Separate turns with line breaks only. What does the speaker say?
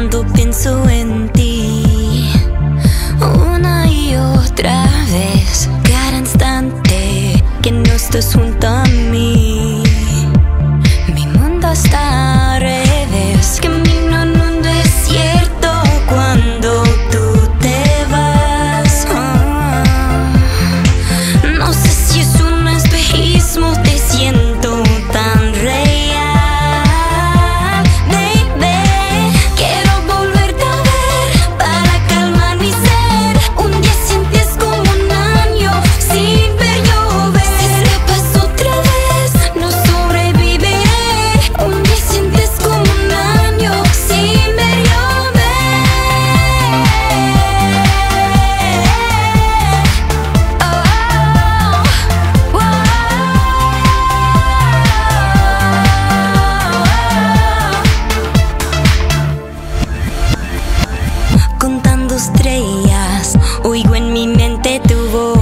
cuando pienso en ti. Una y otra vez cada instante que no estás junto a mí. Mi mundo está oigo en mi mente tu voz.